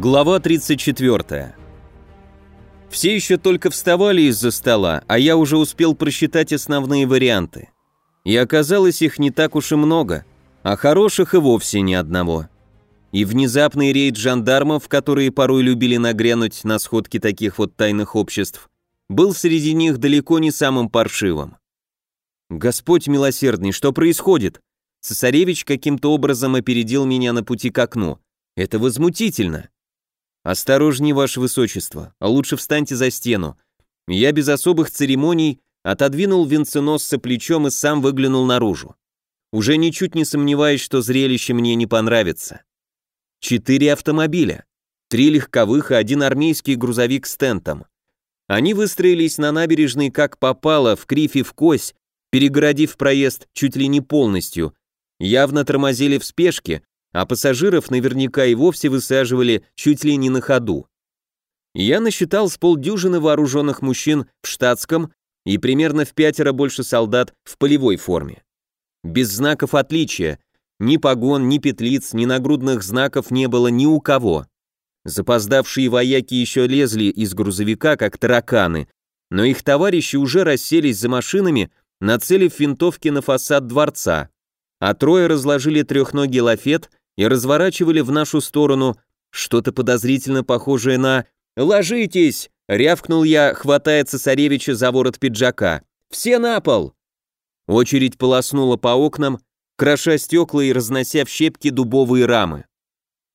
Глава 34. Все еще только вставали из-за стола, а я уже успел просчитать основные варианты. И оказалось их не так уж и много, а хороших и вовсе ни одного. И внезапный рейд жандармов, которые порой любили нагрянуть на сходки таких вот тайных обществ, был среди них далеко не самым паршивым. «Господь милосердный, что происходит?» Цесаревич каким-то образом опередил меня на пути к окну. «Это возмутительно!» «Осторожней, ваше высочество, а лучше встаньте за стену». Я без особых церемоний отодвинул венценосца плечом и сам выглянул наружу. Уже ничуть не сомневаясь, что зрелище мне не понравится. Четыре автомобиля. Три легковых и один армейский грузовик с тентом. Они выстроились на набережной как попало, в крифе в кось, перегородив проезд чуть ли не полностью, явно тормозили в спешке, а пассажиров наверняка и вовсе высаживали чуть ли не на ходу. Я насчитал с полдюжины вооруженных мужчин в штатском и примерно в пятеро больше солдат в полевой форме. Без знаков отличия, ни погон, ни петлиц, ни нагрудных знаков не было ни у кого. Запоздавшие вояки еще лезли из грузовика, как тараканы, но их товарищи уже расселись за машинами, нацелив винтовки на фасад дворца, а трое разложили трехногий лафет и разворачивали в нашу сторону что-то подозрительно похожее на «Ложитесь!» — рявкнул я, хватая цесаревича за ворот пиджака. «Все на пол!» Очередь полоснула по окнам, кроша стекла и разнося в щепки дубовые рамы.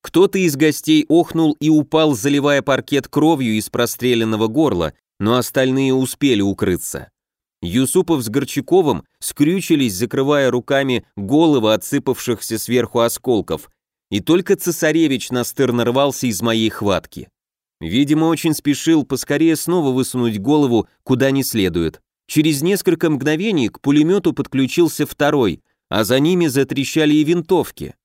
Кто-то из гостей охнул и упал, заливая паркет кровью из простреленного горла, но остальные успели укрыться. Юсупов с Горчаковым скрючились, закрывая руками головы отсыпавшихся сверху осколков, и только цесаревич настырно рвался из моей хватки. Видимо, очень спешил поскорее снова высунуть голову куда не следует. Через несколько мгновений к пулемету подключился второй, а за ними затрещали и винтовки.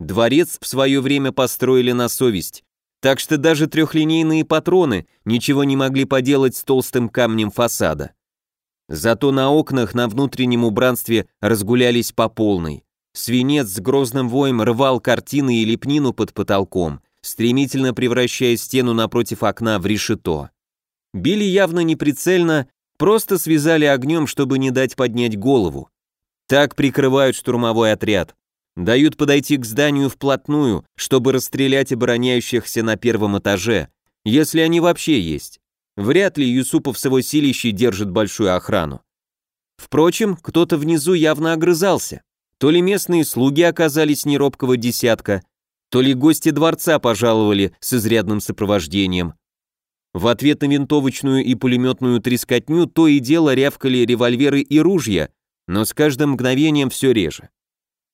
Дворец в свое время построили на совесть, так что даже трехлинейные патроны ничего не могли поделать с толстым камнем фасада. Зато на окнах на внутреннем убранстве разгулялись по полной. Свинец с грозным воем рвал картины и лепнину под потолком, стремительно превращая стену напротив окна в решето. Били явно неприцельно, просто связали огнем, чтобы не дать поднять голову. Так прикрывают штурмовой отряд. Дают подойти к зданию вплотную, чтобы расстрелять обороняющихся на первом этаже, если они вообще есть. Вряд ли Юсупов с его силищей держит большую охрану. Впрочем, кто-то внизу явно огрызался. То ли местные слуги оказались неробкого десятка, то ли гости дворца пожаловали с изрядным сопровождением. В ответ на винтовочную и пулеметную трескотню то и дело рявкали револьверы и ружья, но с каждым мгновением все реже.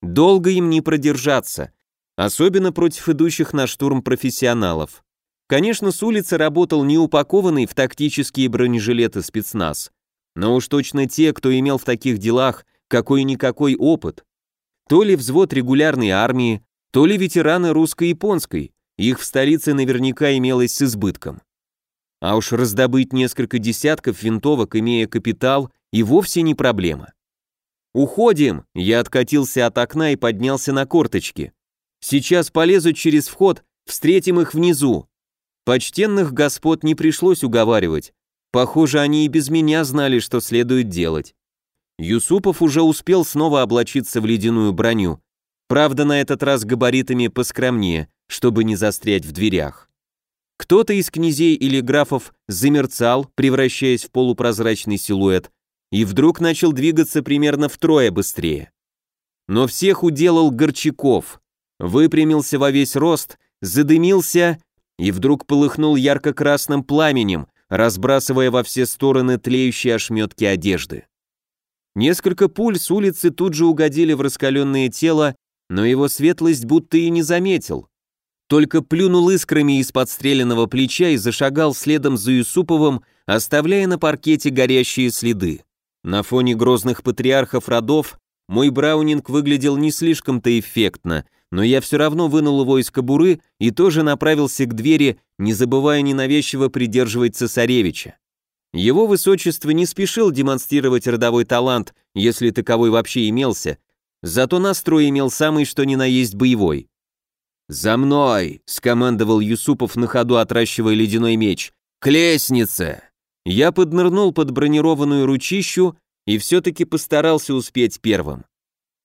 Долго им не продержаться, особенно против идущих на штурм профессионалов. Конечно, с улицы работал не упакованный в тактические бронежилеты спецназ, но уж точно те, кто имел в таких делах какой-никакой опыт. То ли взвод регулярной армии, то ли ветераны русско-японской, их в столице наверняка имелось с избытком. А уж раздобыть несколько десятков винтовок, имея капитал, и вовсе не проблема. «Уходим!» Я откатился от окна и поднялся на корточки. «Сейчас полезут через вход, встретим их внизу». Почтенных господ не пришлось уговаривать. Похоже, они и без меня знали, что следует делать. Юсупов уже успел снова облачиться в ледяную броню. Правда, на этот раз габаритами поскромнее, чтобы не застрять в дверях. Кто-то из князей или графов замерцал, превращаясь в полупрозрачный силуэт, и вдруг начал двигаться примерно втрое быстрее. Но всех уделал Горчаков. Выпрямился во весь рост, задымился и вдруг полыхнул ярко-красным пламенем, разбрасывая во все стороны тлеющие ошметки одежды. Несколько пуль с улицы тут же угодили в раскаленное тело, но его светлость будто и не заметил. Только плюнул искрами из подстреленного плеча и зашагал следом за Юсуповым, оставляя на паркете горящие следы. На фоне грозных патриархов родов мой браунинг выглядел не слишком-то эффектно, но я все равно вынул его из кобуры и тоже направился к двери, не забывая ненавязчиво придерживать цесаревича. Его высочество не спешил демонстрировать родовой талант, если таковой вообще имелся, зато настрой имел самый что ни на есть боевой. «За мной!» — скомандовал Юсупов на ходу, отращивая ледяной меч. «К лестнице!» Я поднырнул под бронированную ручищу и все-таки постарался успеть первым.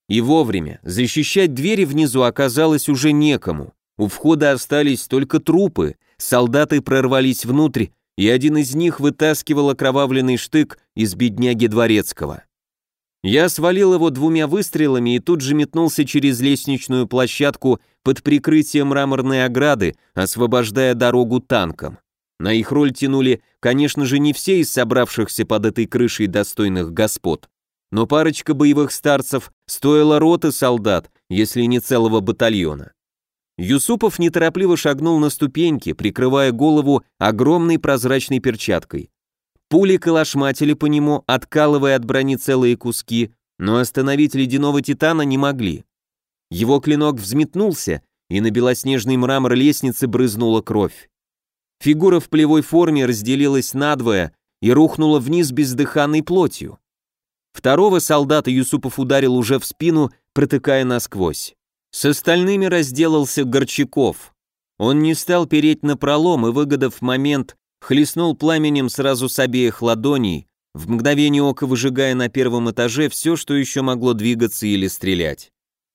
И вовремя. Защищать двери внизу оказалось уже некому. У входа остались только трупы, солдаты прорвались внутрь, и один из них вытаскивал окровавленный штык из бедняги Дворецкого. Я свалил его двумя выстрелами и тут же метнулся через лестничную площадку под прикрытием мраморной ограды, освобождая дорогу танкам. На их роль тянули, конечно же, не все из собравшихся под этой крышей достойных господ, но парочка боевых старцев стоила роты солдат, если не целого батальона. Юсупов неторопливо шагнул на ступеньки, прикрывая голову огромной прозрачной перчаткой. Пули калашматили по нему, откалывая от брони целые куски, но остановить ледяного титана не могли. Его клинок взметнулся, и на белоснежный мрамор лестницы брызнула кровь. Фигура в плевой форме разделилась надвое и рухнула вниз бездыханной плотью. Второго солдата Юсупов ударил уже в спину, протыкая насквозь. С остальными разделался Горчаков. Он не стал переть на пролом и, выгодав момент, хлестнул пламенем сразу с обеих ладоней, в мгновение ока выжигая на первом этаже все, что еще могло двигаться или стрелять.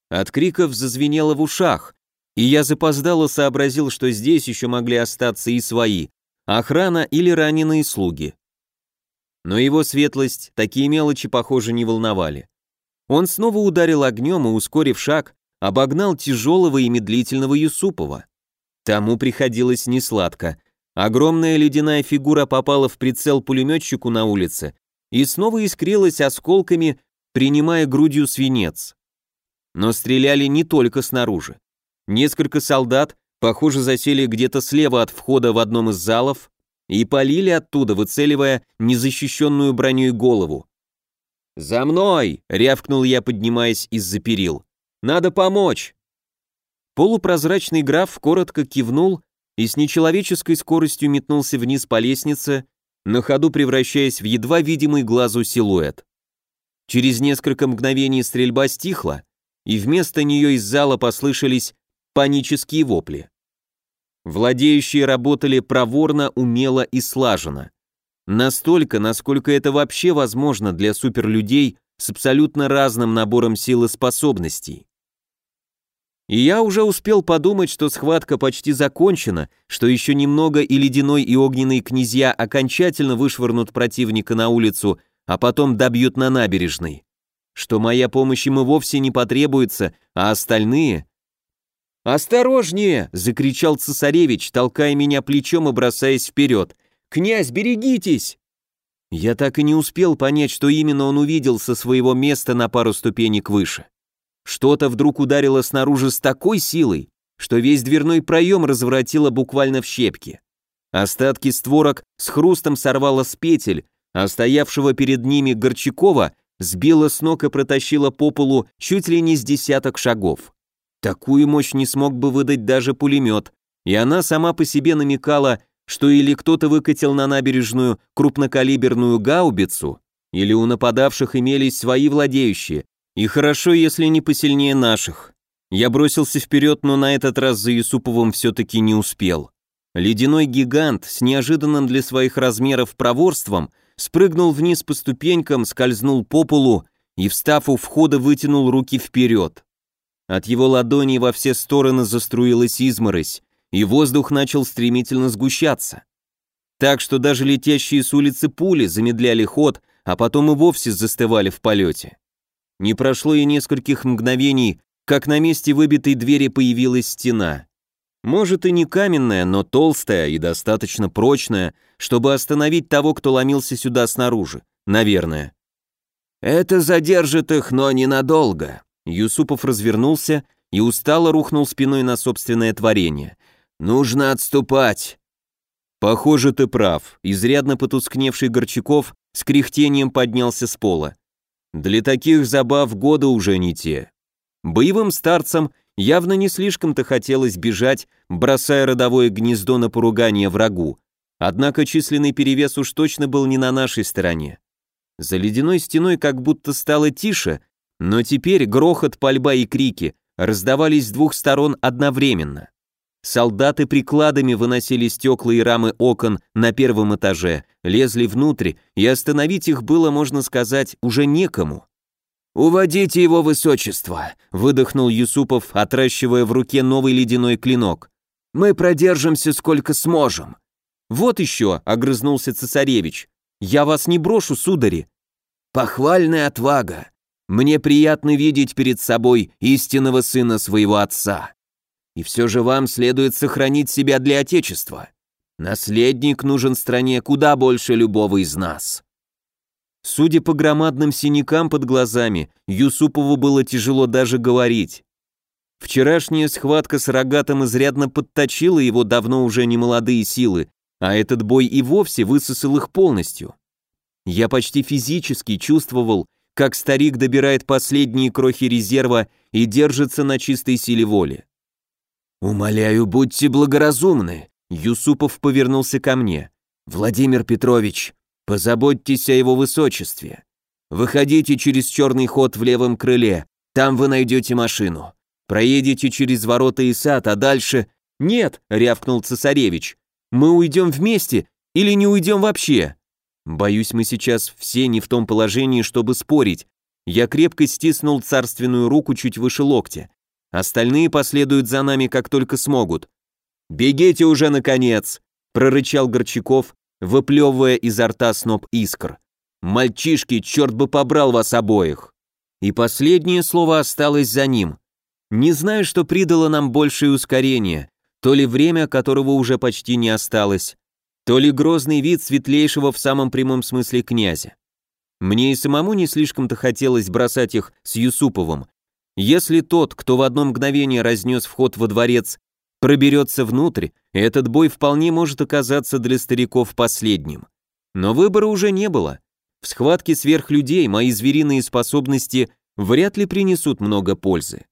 От криков зазвенело в ушах, и я запоздало сообразил, что здесь еще могли остаться и свои, охрана или раненые слуги. Но его светлость такие мелочи, похоже, не волновали. Он снова ударил огнем и, ускорив шаг, обогнал тяжелого и медлительного Юсупова. Тому приходилось несладко. Огромная ледяная фигура попала в прицел пулеметчику на улице и снова искрилась осколками, принимая грудью свинец. Но стреляли не только снаружи. Несколько солдат, похоже, засели где-то слева от входа в одном из залов и полили оттуда, выцеливая незащищенную броней голову. «За мной!» — рявкнул я, поднимаясь из-за перил. «Надо помочь!» Полупрозрачный граф коротко кивнул и с нечеловеческой скоростью метнулся вниз по лестнице, на ходу превращаясь в едва видимый глазу силуэт. Через несколько мгновений стрельба стихла, и вместо нее из зала послышались панические вопли. Владеющие работали проворно, умело и слаженно. Настолько, насколько это вообще возможно для суперлюдей с абсолютно разным набором сил и способностей. И я уже успел подумать, что схватка почти закончена, что еще немного и ледяной и огненный князья окончательно вышвырнут противника на улицу, а потом добьют на набережной. Что моя помощь им и вовсе не потребуется, а остальные... «Осторожнее!» — закричал цесаревич, толкая меня плечом и бросаясь вперед. «Князь, берегитесь!» Я так и не успел понять, что именно он увидел со своего места на пару ступенек выше. Что-то вдруг ударило снаружи с такой силой, что весь дверной проем разворотило буквально в щепки. Остатки створок с хрустом сорвало с петель, а стоявшего перед ними Горчакова сбило с ног и протащило по полу чуть ли не с десяток шагов. Такую мощь не смог бы выдать даже пулемет, и она сама по себе намекала, что или кто-то выкатил на набережную крупнокалиберную гаубицу, или у нападавших имелись свои владеющие, и хорошо, если не посильнее наших. Я бросился вперед, но на этот раз за Юсуповым все-таки не успел. Ледяной гигант с неожиданным для своих размеров проворством спрыгнул вниз по ступенькам, скользнул по полу и, встав у входа, вытянул руки вперед. От его ладони во все стороны заструилась изморозь, и воздух начал стремительно сгущаться. Так что даже летящие с улицы пули замедляли ход, а потом и вовсе застывали в полете. Не прошло и нескольких мгновений, как на месте выбитой двери появилась стена. Может и не каменная, но толстая и достаточно прочная, чтобы остановить того, кто ломился сюда снаружи, наверное. «Это задержит их, но ненадолго». Юсупов развернулся и устало рухнул спиной на собственное творение. «Нужно отступать». «Похоже, ты прав», изрядно потускневший Горчаков с кряхтением поднялся с пола. Для таких забав года уже не те. Боевым старцам явно не слишком-то хотелось бежать, бросая родовое гнездо на поругание врагу. Однако численный перевес уж точно был не на нашей стороне. За ледяной стеной как будто стало тише, но теперь грохот, пальба и крики раздавались с двух сторон одновременно. Солдаты прикладами выносили стекла и рамы окон на первом этаже, лезли внутрь, и остановить их было, можно сказать, уже некому. «Уводите его высочество», — выдохнул Юсупов, отращивая в руке новый ледяной клинок. «Мы продержимся сколько сможем». «Вот еще», — огрызнулся цесаревич. «Я вас не брошу, судари». «Похвальная отвага. Мне приятно видеть перед собой истинного сына своего отца. И все же вам следует сохранить себя для Отечества. Наследник нужен стране куда больше любого из нас». Судя по громадным синякам под глазами, Юсупову было тяжело даже говорить. Вчерашняя схватка с рогатым изрядно подточила его давно уже немолодые силы, а этот бой и вовсе высосал их полностью. Я почти физически чувствовал, как старик добирает последние крохи резерва и держится на чистой силе воли. «Умоляю, будьте благоразумны», — Юсупов повернулся ко мне. «Владимир Петрович, Позаботьтесь о его высочестве. Выходите через черный ход в левом крыле, там вы найдете машину. Проедете через ворота и сад, а дальше... Нет, рявкнул цесаревич. Мы уйдем вместе или не уйдем вообще? Боюсь, мы сейчас все не в том положении, чтобы спорить. Я крепко стиснул царственную руку чуть выше локтя. Остальные последуют за нами, как только смогут. «Бегите уже, наконец!» — прорычал Горчаков, выплевывая изо рта сноп искр. «Мальчишки, черт бы побрал вас обоих!» И последнее слово осталось за ним. Не знаю, что придало нам большее ускорение, то ли время, которого уже почти не осталось, то ли грозный вид светлейшего в самом прямом смысле князя. Мне и самому не слишком-то хотелось бросать их с Юсуповым. Если тот, кто в одно мгновение разнес вход во дворец, проберется внутрь, этот бой вполне может оказаться для стариков последним. Но выбора уже не было. В схватке сверхлюдей мои звериные способности вряд ли принесут много пользы.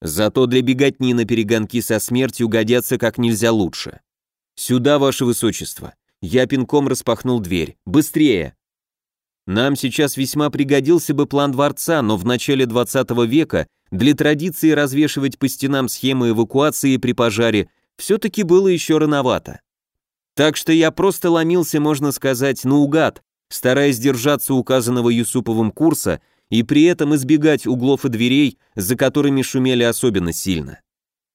Зато для беготни на перегонки со смертью годятся как нельзя лучше. «Сюда, ваше высочество!» Я пинком распахнул дверь. «Быстрее!» Нам сейчас весьма пригодился бы план дворца, но в начале 20 века для традиции развешивать по стенам схемы эвакуации при пожаре все-таки было еще рановато. Так что я просто ломился, можно сказать, наугад, стараясь держаться указанного Юсуповым курса и при этом избегать углов и дверей, за которыми шумели особенно сильно.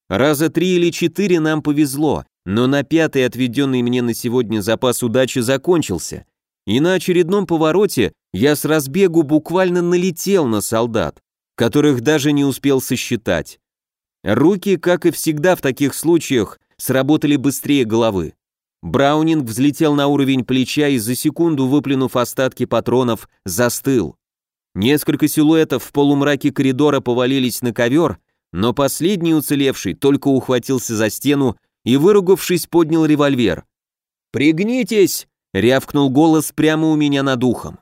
Раза три или четыре нам повезло, но на пятый отведенный мне на сегодня запас удачи закончился, и на очередном повороте я с разбегу буквально налетел на солдат которых даже не успел сосчитать. Руки, как и всегда в таких случаях, сработали быстрее головы. Браунинг взлетел на уровень плеча и за секунду, выплюнув остатки патронов, застыл. Несколько силуэтов в полумраке коридора повалились на ковер, но последний уцелевший только ухватился за стену и, выругавшись, поднял револьвер. «Пригнитесь!» — рявкнул голос прямо у меня над ухом.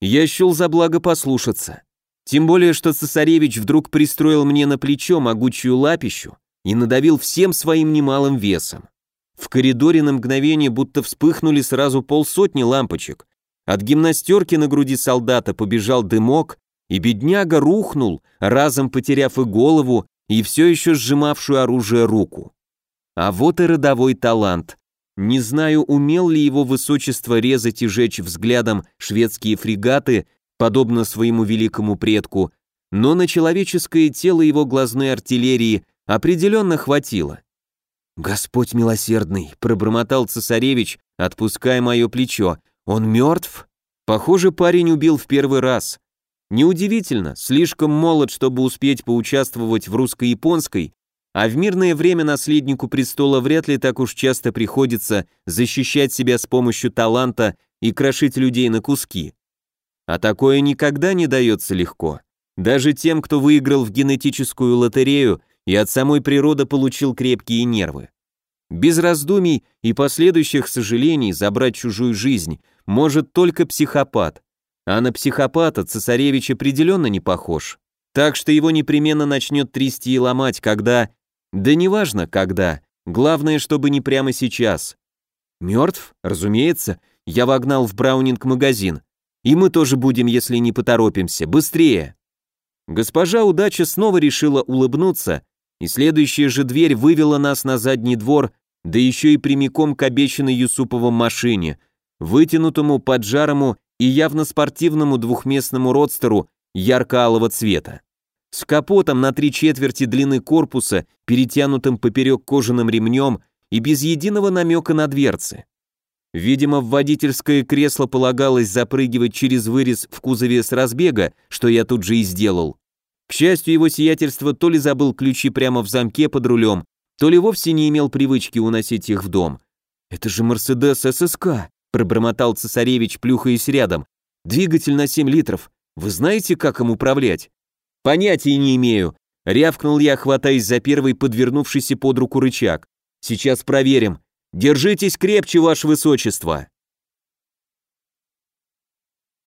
Я счел за благо послушаться. Тем более, что цесаревич вдруг пристроил мне на плечо могучую лапищу и надавил всем своим немалым весом. В коридоре на мгновение будто вспыхнули сразу полсотни лампочек. От гимнастерки на груди солдата побежал дымок, и бедняга рухнул, разом потеряв и голову, и все еще сжимавшую оружие руку. А вот и родовой талант. Не знаю, умел ли его высочество резать и жечь взглядом шведские фрегаты, подобно своему великому предку, но на человеческое тело его глазной артиллерии определенно хватило. «Господь милосердный», — пробормотал цесаревич, отпуская мое плечо, — «он мертв?» Похоже, парень убил в первый раз. Неудивительно, слишком молод, чтобы успеть поучаствовать в русско-японской, а в мирное время наследнику престола вряд ли так уж часто приходится защищать себя с помощью таланта и крошить людей на куски. А такое никогда не дается легко. Даже тем, кто выиграл в генетическую лотерею и от самой природы получил крепкие нервы. Без раздумий и последующих сожалений забрать чужую жизнь может только психопат. А на психопата цесаревич определенно не похож. Так что его непременно начнет трясти и ломать, когда... Да неважно, когда. Главное, чтобы не прямо сейчас. Мертв? Разумеется. Я вогнал в Браунинг магазин. И мы тоже будем, если не поторопимся. Быстрее!» Госпожа удача снова решила улыбнуться, и следующая же дверь вывела нас на задний двор, да еще и прямиком к обещанной Юсуповым машине, вытянутому, поджарому и явно спортивному двухместному родстеру ярко-алого цвета. С капотом на три четверти длины корпуса, перетянутым поперек кожаным ремнем и без единого намека на дверцы. Видимо, в водительское кресло полагалось запрыгивать через вырез в кузове с разбега, что я тут же и сделал. К счастью, его сиятельство то ли забыл ключи прямо в замке под рулем, то ли вовсе не имел привычки уносить их в дом. «Это же Мерседес ССК», — пробормотал цесаревич, плюхаясь рядом. «Двигатель на 7 литров. Вы знаете, как им управлять?» «Понятия не имею», — рявкнул я, хватаясь за первый подвернувшийся под руку рычаг. «Сейчас проверим. Держитесь крепче, ваше высочество!»